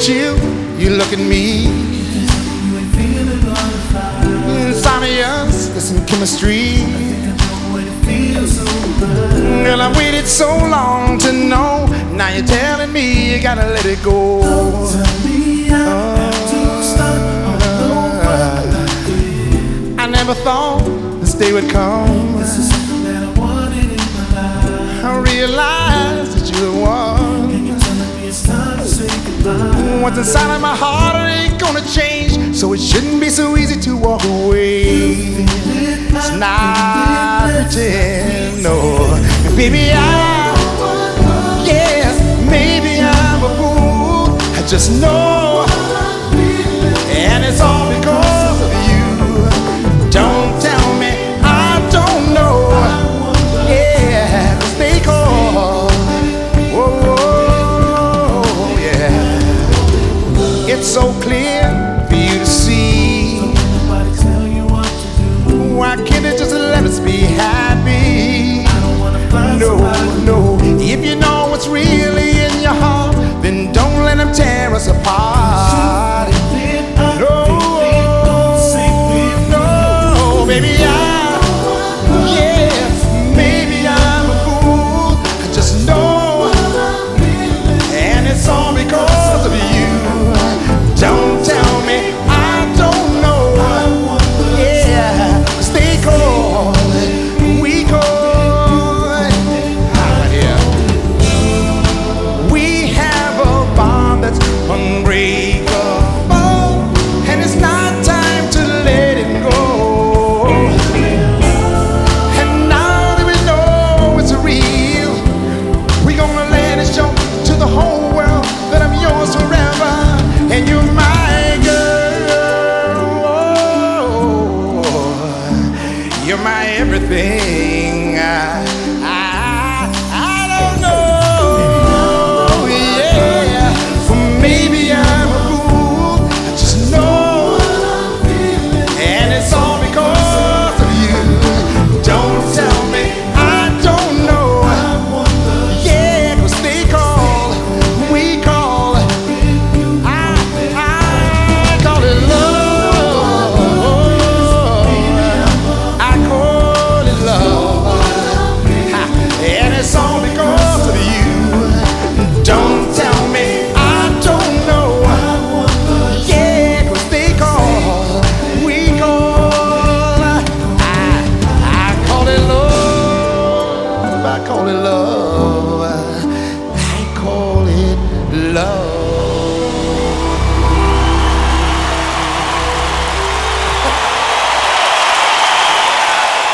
at you, you look at me. Mm, Science, there's some chemistry. Girl, I waited so long to know. Now you're telling me you gotta let it go. Uh, I never thought this day would come. I realized. What's inside of my heart it ain't gonna change. So it shouldn't be so easy to walk away. It's not pretend, no. Baby, I, yeah, maybe I'm a fool. I just know. You're my everything. I Oh.